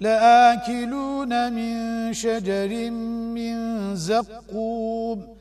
لآكلون من شجر من زقوم